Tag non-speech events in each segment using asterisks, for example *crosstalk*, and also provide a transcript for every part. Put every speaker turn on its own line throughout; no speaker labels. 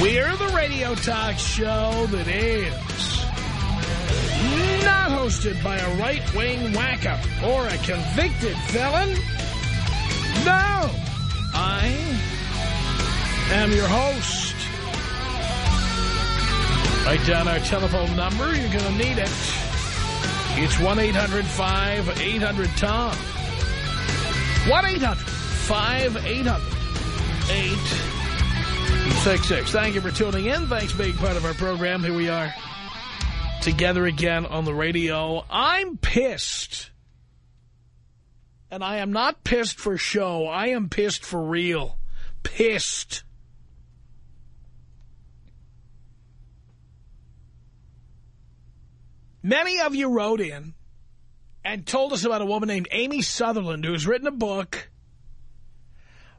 We're the radio talk show that is not hosted by a right-wing wacko or a convicted felon. No, I am your host. Write down our telephone number. You're going to need it. It's 1-800-5800-TOM. 1-800-5800-866. Thank you for tuning in. Thanks for being part of our program. Here we are together again on the radio. I'm pissed. And I am not pissed for show. I am pissed for real. Pissed. Many of you wrote in and told us about a woman named Amy Sutherland who's written a book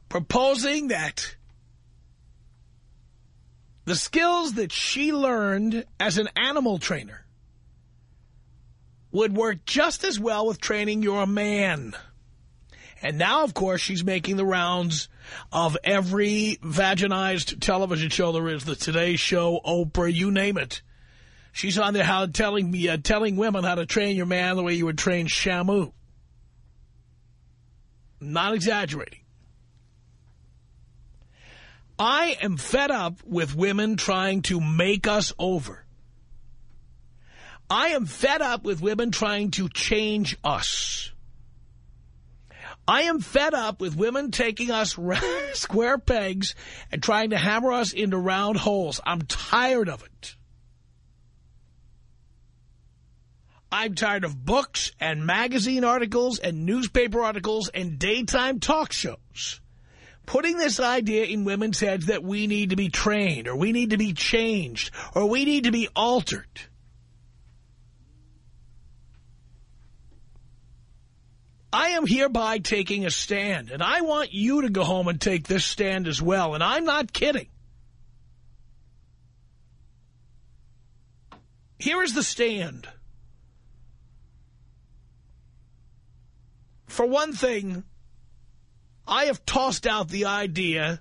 proposing that the skills that she learned as an animal trainer would work just as well with training your man. And now, of course, she's making the rounds of every vaginized television show there is, the Today Show, Oprah, you name it. She's on there how telling me uh, telling women how to train your man the way you would train Shamu. Not exaggerating. I am fed up with women trying to make us over. I am fed up with women trying to change us. I am fed up with women taking us *laughs* square pegs and trying to hammer us into round holes. I'm tired of it. I'm tired of books and magazine articles and newspaper articles and daytime talk shows putting this idea in women's heads that we need to be trained or we need to be changed or we need to be altered. I am hereby taking a stand, and I want you to go home and take this stand as well, and I'm not kidding. Here is the stand. For one thing, I have tossed out the idea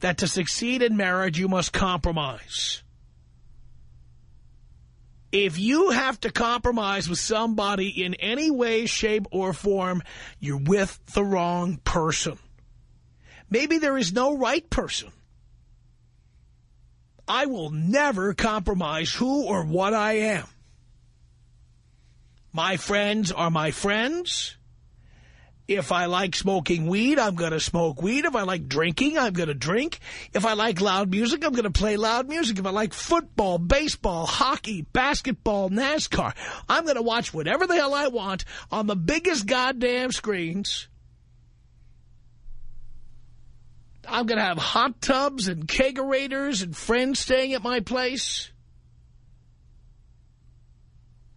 that to succeed in marriage, you must compromise. If you have to compromise with somebody in any way, shape, or form, you're with the wrong person. Maybe there is no right person. I will never compromise who or what I am. My friends are my friends. If I like smoking weed, I'm going to smoke weed. If I like drinking, I'm going to drink. If I like loud music, I'm going to play loud music. If I like football, baseball, hockey, basketball, NASCAR, I'm going to watch whatever the hell I want on the biggest goddamn screens. I'm going to have hot tubs and kegerators and friends staying at my place.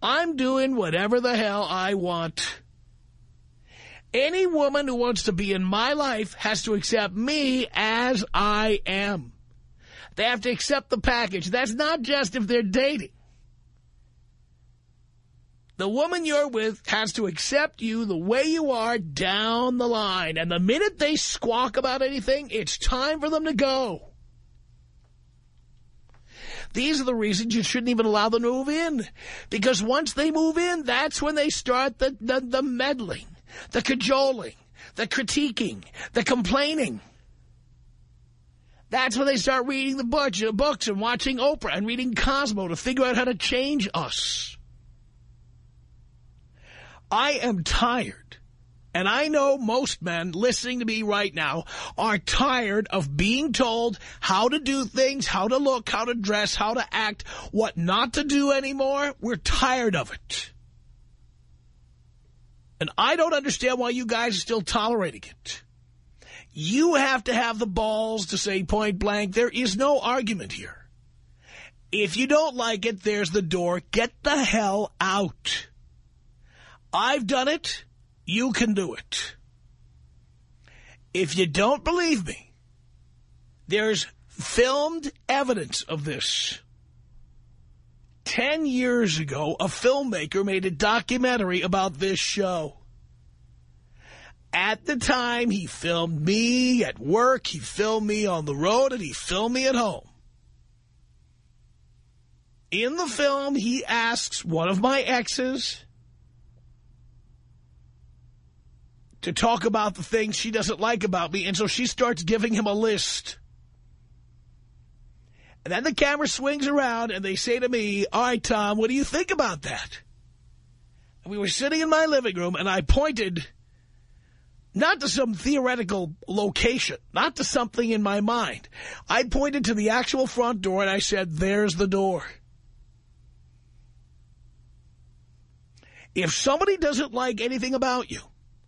I'm doing whatever the hell I want. Any woman who wants to be in my life has to accept me as I am. They have to accept the package. That's not just if they're dating. The woman you're with has to accept you the way you are down the line. And the minute they squawk about anything, it's time for them to go. These are the reasons you shouldn't even allow them to move in. Because once they move in, that's when they start the, the, the meddling the cajoling, the critiquing, the complaining. That's when they start reading the budget uh, books and watching Oprah and reading Cosmo to figure out how to change us. I am tired, and I know most men listening to me right now are tired of being told how to do things, how to look, how to dress, how to act, what not to do anymore. We're tired of it. And I don't understand why you guys are still tolerating it. You have to have the balls to say point blank, there is no argument here. If you don't like it, there's the door. Get the hell out. I've done it. You can do it. If you don't believe me, there's filmed evidence of this. Ten years ago, a filmmaker made a documentary about this show. At the time, he filmed me at work, he filmed me on the road, and he filmed me at home. In the film, he asks one of my exes to talk about the things she doesn't like about me, and so she starts giving him a list. And then the camera swings around, and they say to me, all right, Tom, what do you think about that? And we were sitting in my living room, and I pointed not to some theoretical location, not to something in my mind. I pointed to the actual front door, and I said, there's the door. If somebody doesn't like anything about you,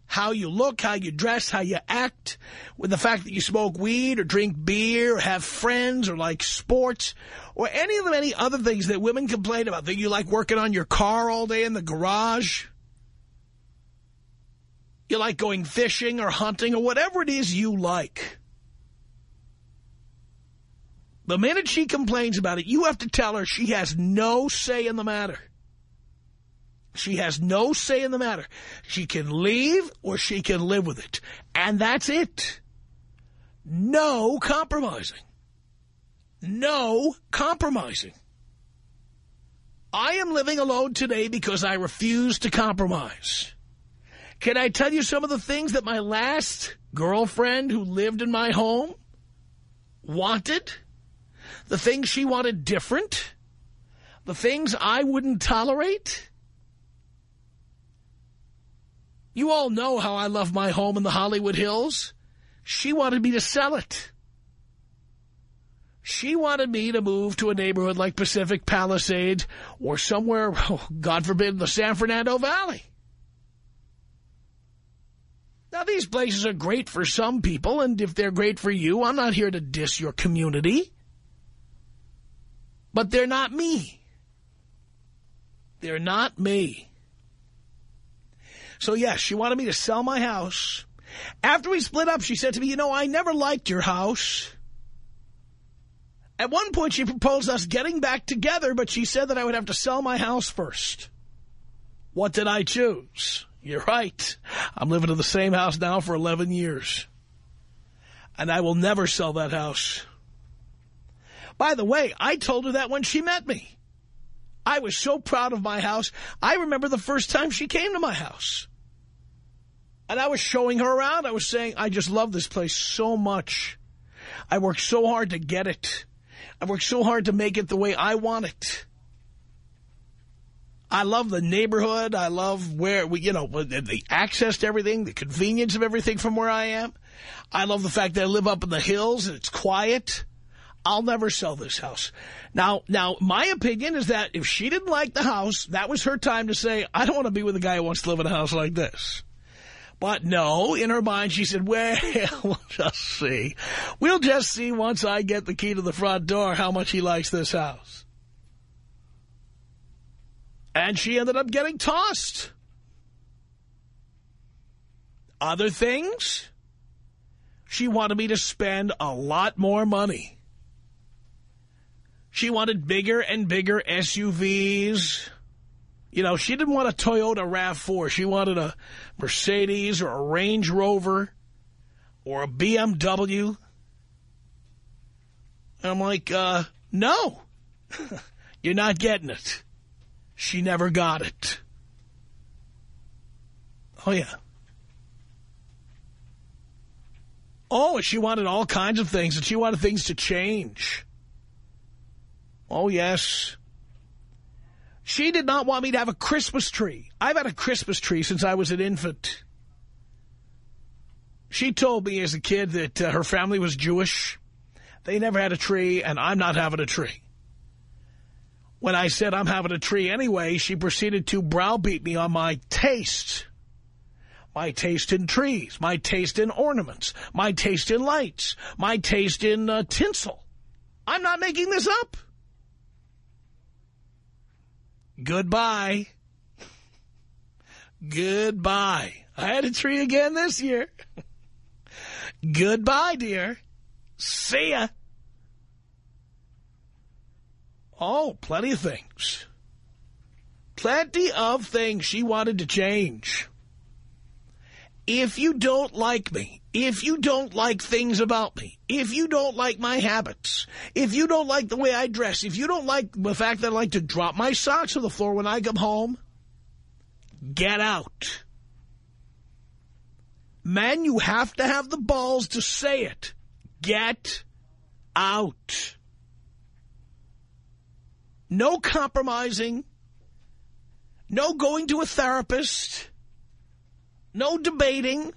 how you look, how you dress, how you act, with the fact that you smoke weed or drink beer or have friends or like sports or any of the many other things that women complain about, that you like working on your car all day in the garage, you like going fishing or hunting or whatever it is you like. The minute she complains about it, you have to tell her she has no say in the matter. She has no say in the matter. She can leave or she can live with it. And that's it. No compromising. No compromising. I am living alone today because I refuse to compromise. Can I tell you some of the things that my last girlfriend who lived in my home wanted? The things she wanted different? The things I wouldn't tolerate? You all know how I love my home in the Hollywood Hills. She wanted me to sell it. She wanted me to move to a neighborhood like Pacific Palisades or somewhere, *laughs* oh, God forbid, the San Fernando Valley. Now, these places are great for some people, and if they're great for you, I'm not here to diss your community. But they're not me. They're not me. So, yes, she wanted me to sell my house. After we split up, she said to me, you know, I never liked your house. At one point, she proposed us getting back together, but she said that I would have to sell my house first. What did I choose? You're right. I'm living in the same house now for 11 years. And I will never sell that house. By the way, I told her that when she met me. I was so proud of my house. I remember the first time she came to my house. And I was showing her around. I was saying, I just love this place so much. I worked so hard to get it. I worked so hard to make it the way I want it. I love the neighborhood. I love where, we, you know, the access to everything, the convenience of everything from where I am. I love the fact that I live up in the hills and it's quiet. I'll never sell this house. Now, now, my opinion is that if she didn't like the house, that was her time to say, I don't want to be with a guy who wants to live in a house like this. But no, in her mind, she said, well, *laughs* we'll just see. We'll just see once I get the key to the front door how much he likes this house. And she ended up getting tossed. Other things, she wanted me to spend a lot more money. She wanted bigger and bigger SUVs. You know, she didn't want a Toyota RAV4. She wanted a Mercedes or a Range Rover or a BMW. I'm like, uh, no, *laughs* you're not getting it. She never got it. Oh, yeah. Oh, she wanted all kinds of things, and she wanted things to change. Oh, yes. She did not want me to have a Christmas tree. I've had a Christmas tree since I was an infant. She told me as a kid that uh, her family was Jewish. They never had a tree, and I'm not having a tree. When I said I'm having a tree anyway, she proceeded to browbeat me on my taste, my taste in trees, my taste in ornaments, my taste in lights, my taste in uh, tinsel. I'm not making this up. Goodbye. Goodbye. I had a tree again this year. Goodbye, dear. See ya. Oh, plenty of things. Plenty of things she wanted to change. If you don't like me, if you don't like things about me, if you don't like my habits, if you don't like the way I dress, if you don't like the fact that I like to drop my socks on the floor when I come home, get out. Men, you have to have the balls to say it. Get out. No compromising. No going to a therapist. No debating.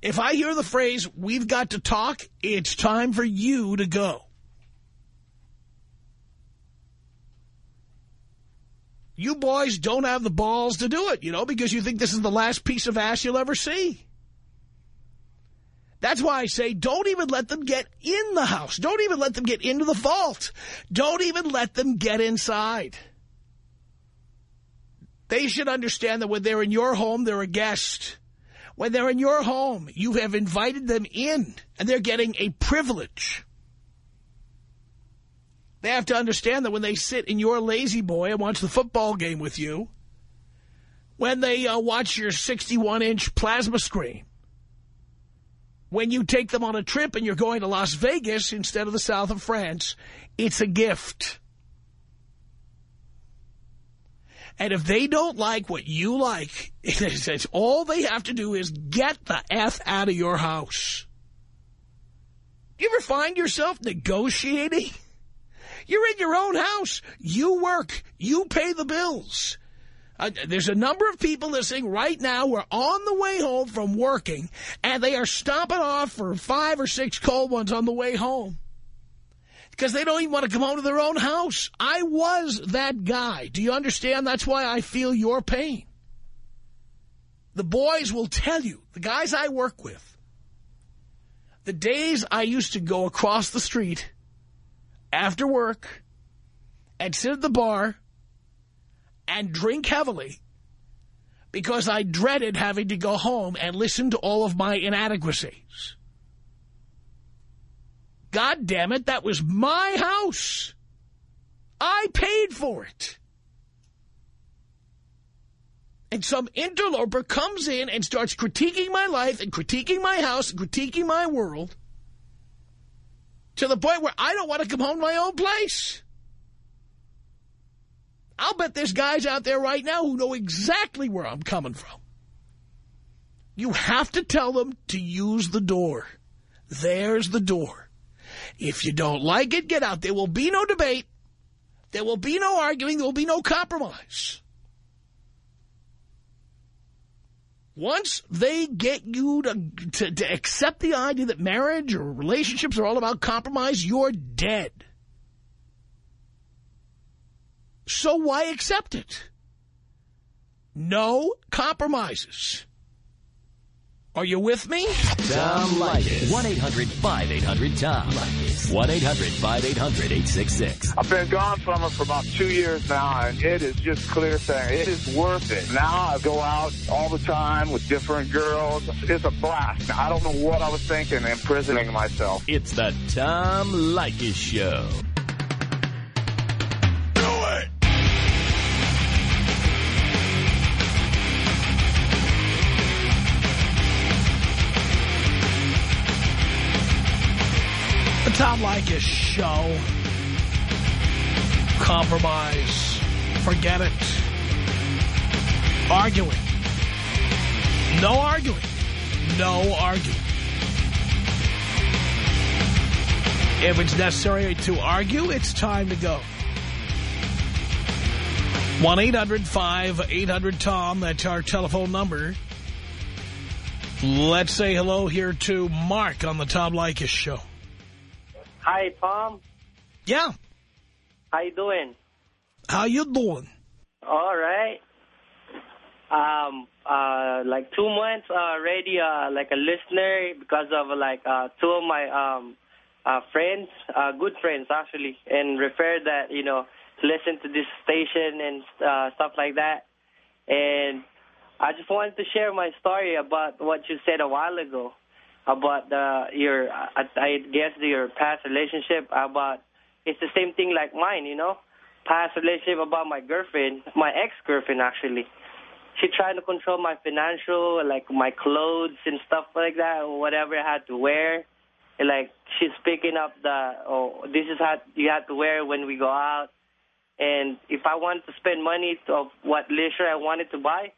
If I hear the phrase, we've got to talk, it's time for you to go. You boys don't have the balls to do it, you know, because you think this is the last piece of ass you'll ever see. That's why I say don't even let them get in the house. Don't even let them get into the vault. Don't even let them get inside. They should understand that when they're in your home, they're a guest. When they're in your home, you have invited them in, and they're getting a privilege. They have to understand that when they sit in your La-Z-Boy and watch the football game with you, when they uh, watch your 61-inch plasma screen, when you take them on a trip and you're going to Las Vegas instead of the south of France, it's a gift. And if they don't like what you like, *laughs* it's, all they have to do is get the F out of your house. You ever find yourself negotiating? You're in your own house. You work. You pay the bills. Uh, there's a number of people listening right now we are on the way home from working, and they are stopping off for five or six cold ones on the way home. Because they don't even want to come home to their own house. I was that guy. Do you understand? That's why I feel your pain. The boys will tell you, the guys I work with, the days I used to go across the street after work and sit at the bar and drink heavily because I dreaded having to go home and listen to all of my inadequacies. God damn it, that was my house. I paid for it. And some interloper comes in and starts critiquing my life and critiquing my house and critiquing my world to the point where I don't want to come home to my own place. I'll bet there's guys out there right now who know exactly where I'm coming from. You have to tell them to use the door. There's the door. If you don't like it, get out. There will be no debate. There will be no arguing. There will be no compromise. Once they get you to, to, to accept the idea that marriage or relationships are all about compromise, you're dead. So why accept it? No compromises. Are you with me?
Tom Leykis. 1-800-5800-TOM. 1-800-5800-866.
I've been gone from it for about two years now, and it is just clear saying it is worth it. Now I go out all the time with different girls. It's a blast. I don't know what I was thinking imprisoning myself.
It's the Tom Leykis Show.
Tom Leykis Show. Compromise. Forget it. Arguing. No arguing. No arguing. If it's necessary to argue, it's time to go. 1-800-5800-TOM. That's our telephone number. Let's say hello here to Mark on the Tom Leykis Show.
Hi, Tom.
Yeah.
How you doing?
How you doing?
All right. um, uh, like two months already, uh, like a listener because of like uh, two of my um, uh, friends, uh, good friends actually, and referred that you know listen to this station and uh, stuff like that. And I just wanted to share my story about what you said a while ago about the, your, I, I guess your past relationship about, it's the same thing like mine, you know, past relationship about my girlfriend, my ex-girlfriend actually. She tried to control my financial, like my clothes and stuff like that, or whatever I had to wear. And like she's picking up the, oh, this is how you have to wear when we go out. And if I wanted to spend money of what leisure I wanted to buy,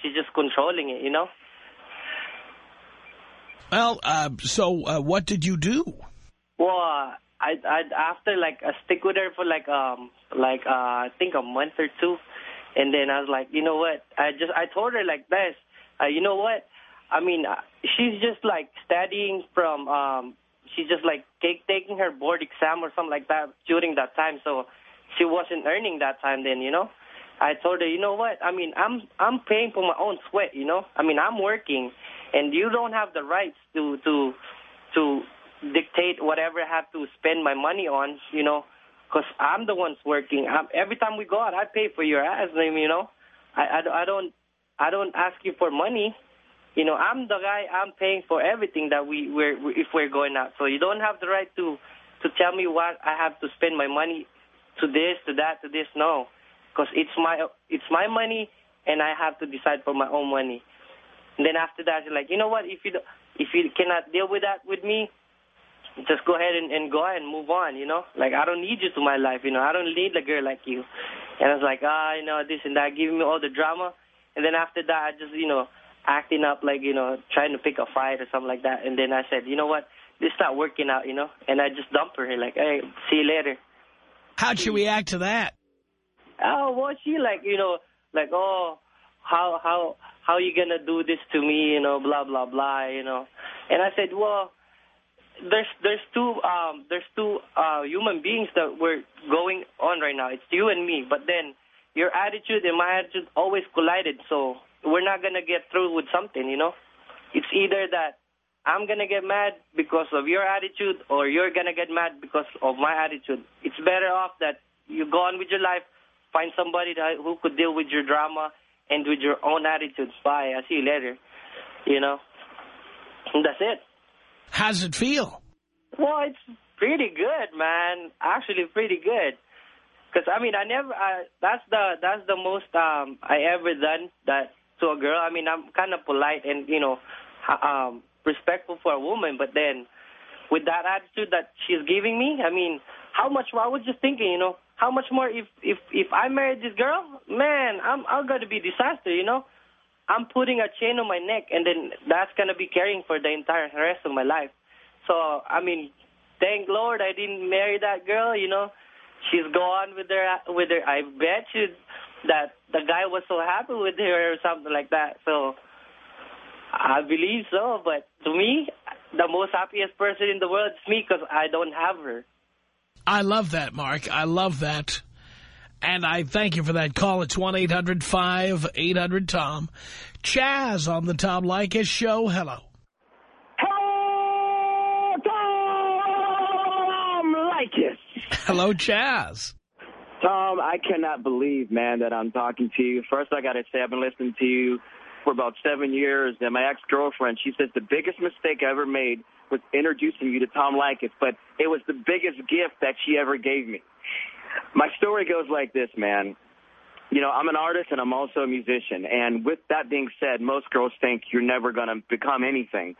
she's just controlling it, you know?
Well, uh, so uh, what did you do?
Well, uh, I, I after like I stick with her for like um like uh I think a month or two, and then I was like, you know what? I just I told her like this, uh, you know what? I mean, uh, she's just like studying from um she's just like take, taking her board exam or something like that during that time, so she wasn't earning that time then, you know. I told her, you know what? I mean, I'm I'm paying for my own sweat, you know. I mean, I'm working, and you don't have the rights to to to dictate whatever I have to spend my money on, you know, because I'm the one's working. I'm, every time we go out, I pay for your ass, name, you know. I, I, I don't I don't ask you for money. You know, I'm the guy. I'm paying for everything that we we're if we're going out. So you don't have the right to to tell me what I have to spend my money to this, to that, to this. No, because it's my it's my money, and I have to decide for my own money. And then after that, you're like, you know what? If you if you cannot deal with that with me, just go ahead and, and go ahead and move on. You know, like I don't need you to my life. You know, I don't need a girl like you. And I was like, ah, you know, this and that, giving me all the drama. And then after that, I just, you know, acting up like, you know, trying to pick a fight or something like that. And then I said, you know what? This not working out, you know. And I just dumped her. Like, hey, see you later.
How'd she react to that?
Oh, well, she like, you know, like, oh, how, how, how are you gonna do this to me, you know, blah, blah, blah, you know. And I said, well, there's, there's two, um, there's two, uh, human beings that we're going on right now. It's you and me. But then your attitude and my attitude always collided. So we're not gonna get through with something, you know. It's either that I'm going to get mad because of your attitude or you're going to get mad because of my attitude. It's better off that you go on with your life, find somebody that, who could deal with your drama and with your own attitude. Bye. I'll see you later. You know? And that's it.
How's it feel?
Well, it's pretty good, man. Actually, pretty good. Because, I mean, I never, I, that's the that's the most um, I ever done that to a girl. I mean, I'm kind of polite and, you know, um, respectful for a woman, but then with that attitude that she's giving me, I mean, how much I was just thinking, you know, how much more if, if, if I married this girl, man, I'm, I'm to be disaster, you know. I'm putting a chain on my neck, and then that's to be carrying for the entire rest of my life. So, I mean, thank Lord I didn't marry that girl, you know. She's gone with her, with her. I bet you that the guy was so happy with her or something like that. So, I believe so, but to me, the most happiest person in the world is me because I don't have her.
I love that, Mark. I love that. And I thank you for that call. It's 1-800-5800-TOM. Chaz on the Tom Leykis show. Hello.
Hello, Tom Leykis.
Hello, Chaz.
Tom, I cannot believe, man, that I'm talking to you. First, I got to say I've been listening to you for about seven years, and my ex-girlfriend, she says the biggest mistake I ever made was introducing you to Tom Leykis, but it was the biggest gift that she ever gave me. My story goes like this, man. You know, I'm an artist and I'm also a musician. And with that being said, most girls think you're never going to become anything.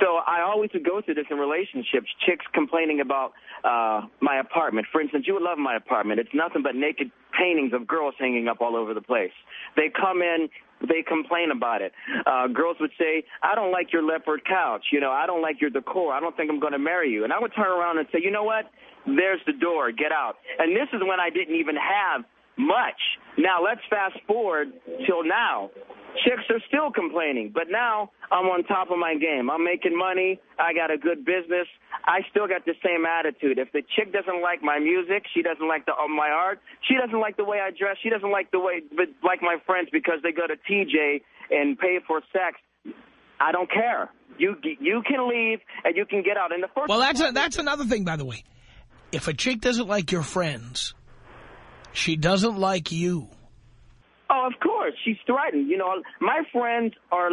So I always would go through this in relationships, chicks complaining about uh, my apartment. For instance, you would love my apartment. It's nothing but naked paintings of girls hanging up all over the place. They come in, they complain about it. Uh, girls would say, I don't like your leopard couch. You know, I don't like your decor. I don't think I'm going to marry you. And I would turn around and say, you know what? There's the door. Get out. And this is when I didn't even have much. Now let's fast forward till now. chicks are still complaining. But now I'm on top of my game. I'm making money. I got a good business. I still got the same attitude. If the chick doesn't like my music, she doesn't like the uh, my art, she doesn't like the way I dress, she doesn't like the way like my friends because they go to TJ and pay for sex. I don't care. You you can leave and you can get out. And the first
well, that's a, that's another thing, by the way. If a chick doesn't like your friends, she doesn't like you.
Oh, of course. She's threatened. You know, my friends are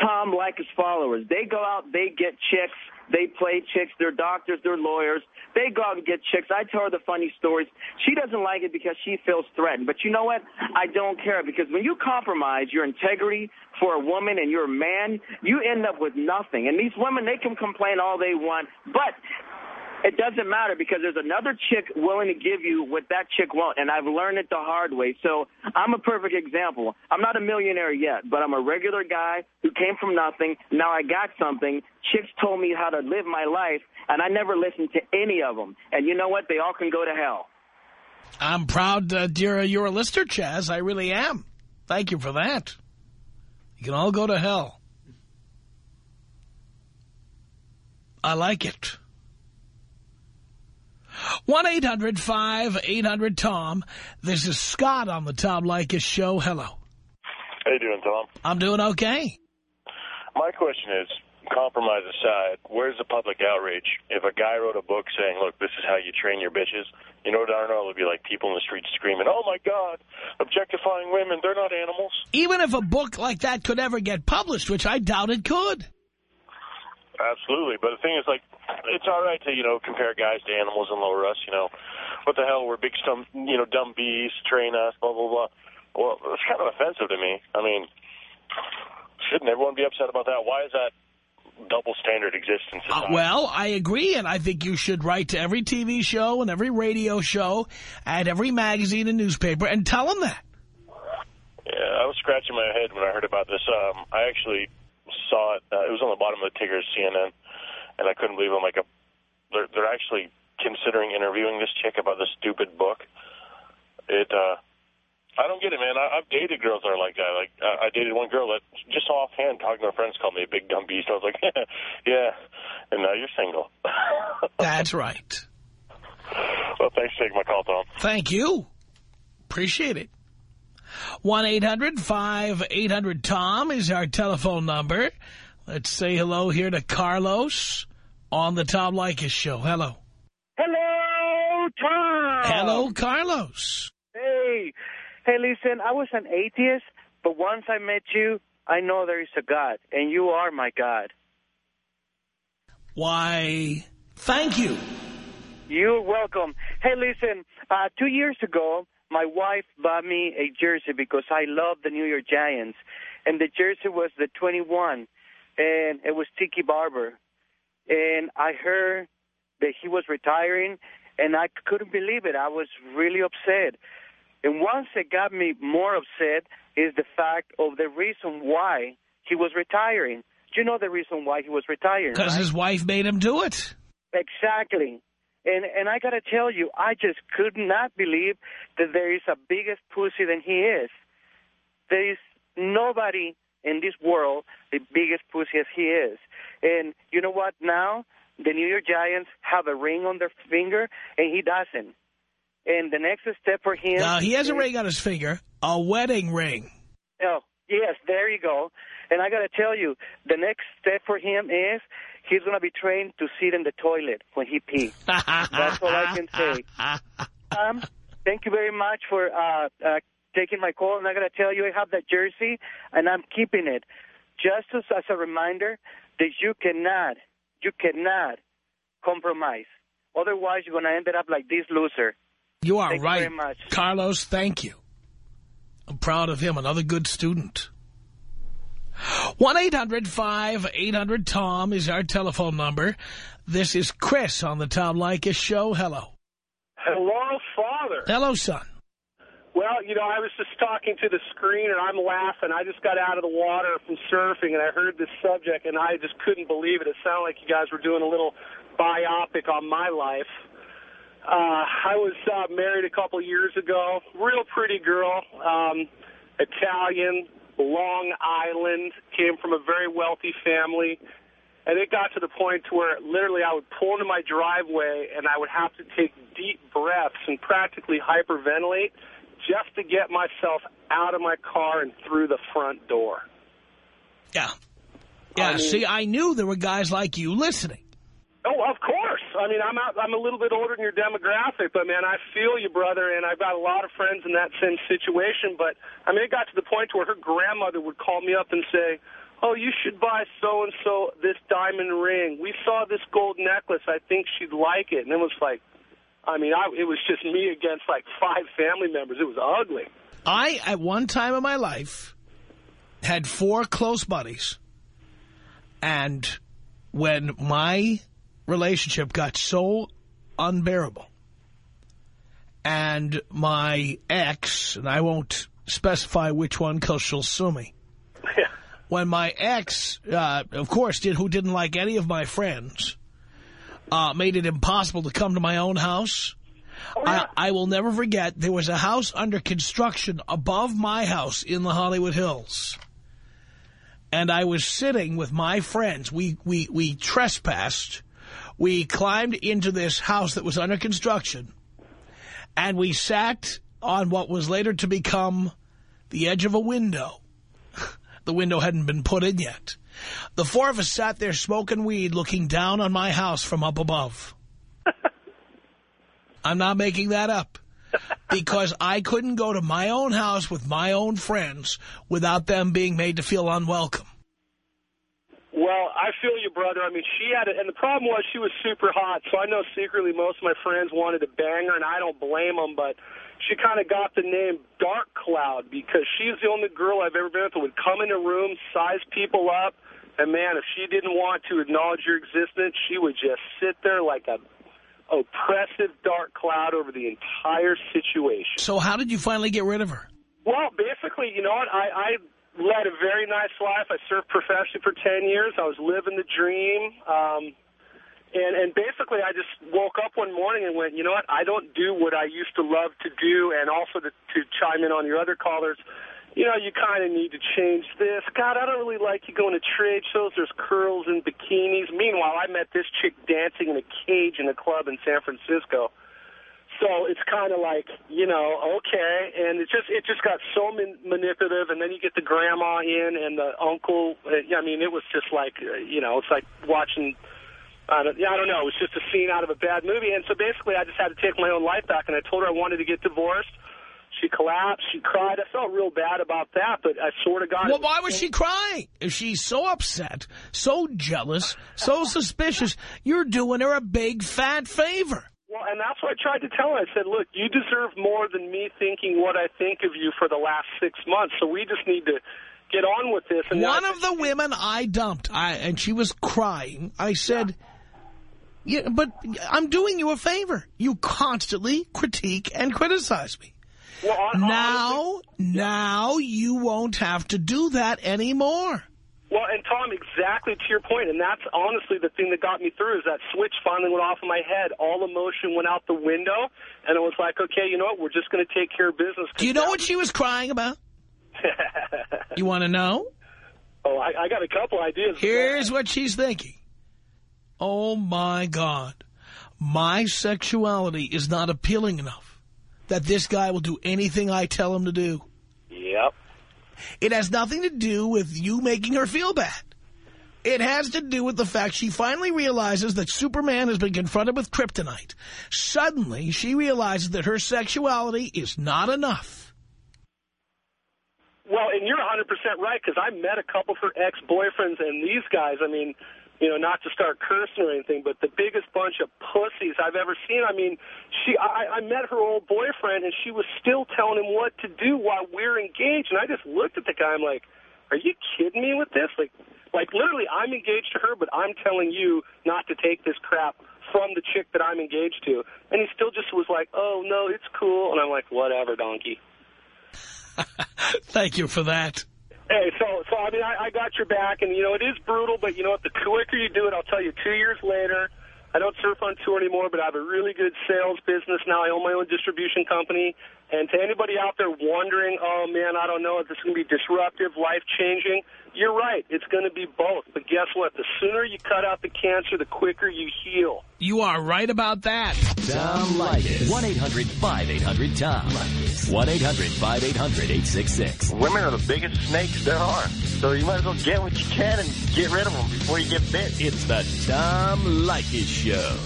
Tom Leykis followers. They go out, they get chicks, they play chicks, they're doctors, they're lawyers. They go out and get chicks. I tell her the funny stories. She doesn't like it because she feels threatened. But you know what? I don't care because when you compromise your integrity for a woman and you're a man, you end up with nothing. And these women, they can complain all they want, but it doesn't matter because there's another chick willing to give you what that chick won't, and I've learned it the hard way. So I'm a perfect example. I'm not a millionaire yet, but I'm a regular guy who came from nothing. Now I got something. Chicks told me how to live my life, and I never listened to any of them. And you know what? They all can go to hell.
I'm proud uh, that you're, uh, you're a listener, Chaz. I really am. Thank you for that. You can all go to hell. I like it. 1-800-5800-TOM. This is Scott on the Tom Leykis show. Hello.
How you doing, Tom?
I'm doing okay.
My question is, compromise aside, where's the public outrage? If a guy wrote a book saying, look, this is how you train your bitches, you know, darn well, it would be like people in the streets screaming, oh, my God, objectifying women, they're not animals.
Even if a book like that could ever get published, which I doubt it could.
Absolutely. But the thing is, like, it's all right to, you know, compare guys to animals and lower us, you know. What the hell, we're big, stum you know, dumb bees, train us, blah, blah, blah. Well, it's kind of offensive to me. I mean, shouldn't everyone be upset about that? Why is that double standard existence.
Uh, well, I agree, and I think you should write to every TV show and every radio show and every magazine and newspaper and tell them that.
Yeah, I was scratching my head when I heard about this. Um, I actually saw it. Uh, it was on the bottom of the Tigger's CNN and I couldn't believe I'm like a they're they're actually considering interviewing this chick about this stupid book. It uh I don't get it, man. I, I've dated girls that are like that. Like I, I dated one girl that just offhand talking to her friends called me a big dumb beast. I was like, *laughs* yeah, and now you're single. *laughs*
That's right.
Well, thanks for taking my call, Tom.
Thank you. Appreciate it. 1-800-5800-TOM is our telephone number. Let's say hello here to Carlos on the Tom Leykis show. Hello.
Hello, Tom.
Hello, Carlos.
Hey. Hey, listen, I was an atheist, but once I met you, I know there is a God, and you are my God.
Why, thank you.
You're welcome. Hey, listen, uh, two years ago, my wife bought me a jersey because I love the New York Giants, and the jersey was the 21 and it was Tiki Barber. And I heard that he was retiring, and I couldn't believe it. I was really upset. And once it got me more upset is the fact of the reason why he was retiring. Do you know the reason why he was retiring?
Because
right?
his wife made him do it.
Exactly. And and I got to tell you, I just could not believe that there is a biggest pussy than he is. There is nobody in this world the biggest pussy as he is. And you know what? Now the New York Giants have a ring on their finger, and he doesn't. And the next step for him...
Now, he has a ring on his finger, a wedding ring.
Oh, yes, there you go. And I got to tell you, the next step for him is he's going to be trained to sit in the toilet when he pees. *laughs* That's all I can say. Um, thank you very much for uh, uh, taking my call, and I got to tell you, I have that jersey, and I'm keeping it just as, as a reminder that you cannot, you cannot compromise. Otherwise, you're going to end up like this loser.
You are
thank
right.
You very much.
Carlos, thank you. I'm proud of him, another good student. 1-800-5800-TOM is our telephone number. This is Chris on the Tom Leykis show. Hello.
Hello, Father.
Hello, son.
Well, you know, I was just talking to the screen, and I'm laughing. I just got out of the water from surfing, and I heard this subject, and I just couldn't believe it. It sounded like you guys were doing a little biopic on my life. Uh, I was uh, married a couple years ago. Real pretty girl, um, Italian, Long Island, came from a very wealthy family. And it got to the point where literally I would pull into my driveway and I would have to take deep breaths and practically hyperventilate just to get myself out of my car and through the front door.
Yeah. Yeah,
I mean-
see, I knew there were guys like you listening.
Oh, of course. I mean, I'm out, I'm a little bit older than your demographic, but man, I feel you, brother, and I've got a lot of friends in that same situation. But I mean, it got to the point where her grandmother would call me up and say, "Oh, you should buy so and so this diamond ring. We saw this gold necklace. I think she'd like it." And it was like, I mean, I, it was just me against like five family members. It was ugly.
I, at one time in my life, had four close buddies. And when my relationship got so unbearable, and my ex, and I won't specify which one because she'll sue me. When my ex, uh, of course, did who didn't like any of my friends, uh, made it impossible to come to my own house. I, I will never forget, there was a house under construction above my house in the Hollywood Hills. And I was sitting with my friends. We, we, we trespassed. We climbed into this house that was under construction. And we sat on what was later to become the edge of a window. *laughs* the window hadn't been put in yet. The four of us sat there smoking weed, looking down on my house from up above. *laughs* I'm not making that up. Because I couldn't go to my own house with my own friends without them being made to feel unwelcome.
Well, I feel you, brother. I mean, she had it, and the problem was she was super hot. So I know secretly most of my friends wanted to bang her, and I don't blame them. But she kind of got the name Dark Cloud because she's the only girl I've ever been with that would come in a room, size people up, and man, if she didn't want to acknowledge your existence, she would just sit there like a oppressive dark cloud over the entire situation.
So how did you finally get rid of her?
Well, basically, you know what? I, I led a very nice life. I served professionally for 10 years. I was living the dream. Um, and, and basically, I just woke up one morning and went, you know what? I don't do what I used to love to do. And also to, to chime in on your other callers, you know, you kind of need to change this. God, I don't really like you going to trade shows. There's curls and bikinis. Meanwhile, I met this chick dancing in a cage in a club in San Francisco. So it's kind of like, you know, okay, and it just it just got so man- manipulative, and then you get the grandma in and the uncle. Uh, I mean, it was just like, uh, you know, it's like watching. I don't, I don't know. It was just a scene out of a bad movie, and so basically, I just had to take my own life back, and I told her I wanted to get divorced. She collapsed. She cried. I felt real bad about that, but I sort of got.
Well, why was she crying? If she's so upset, so jealous, so suspicious, you're doing her a big fat favor.
Well, and that's what I tried to tell her. I said, look, you deserve more than me thinking what I think of you for the last six months, so we just need to get on with this. And
One of the women I dumped, I, and she was crying, I said, yeah, but I'm doing you a favor. You constantly critique and criticize me.
well, hon-
Now, now you won't have to do that anymore.
Exactly to your point, and that's honestly the thing that got me through is that switch finally went off in my head. All emotion went out the window, and it was like, okay, you know what? We're just going to take care of business.
Do you know what she was crying about? *laughs* You want to know?
oh, I, I got a couple ideas.
Here's what she's thinking. Oh, my God. My sexuality is not appealing enough that this guy will do anything I tell him to do.
Yep.
It has nothing to do with you making her feel bad. It has to do with the fact she finally realizes that Superman has been confronted with kryptonite. Suddenly, she realizes that her sexuality is not enough.
Well, and you're 100% right because I met a couple of her ex-boyfriends, and these guys, I mean, you know, not to start cursing or anything, but the biggest bunch of pussies I've ever seen. I mean, she, I, I met her old boyfriend, and she was still telling him what to do while we're engaged, and I just looked at the guy. I'm like, are you kidding me with this? Like, like literally, I'm engaged to her, but I'm telling you not to take this crap from the chick that I'm engaged to. And he still just was like, oh no, it's cool, and I'm like, whatever, donkey. *laughs*
Thank you for that.
Hey, so so I mean, I, I got your back, and you know it is brutal, but you know what? The quicker you do it, I'll tell you. Two years later, I don't surf on tour anymore, but I have a really good sales business now. I own my own distribution company, And to anybody out there wondering, oh, man, I don't know if this is going to be disruptive, life-changing, you're right. It's going to be both. But guess what? The sooner you cut out the cancer, the quicker you heal.
You are right about that.
Tom Leykis. 1-800-5800-TOM. 1-800-5800-866.
Women are the biggest snakes there are. So you might as well get what you can and get rid of them before you get bit.
It's the Tom Leykis Show.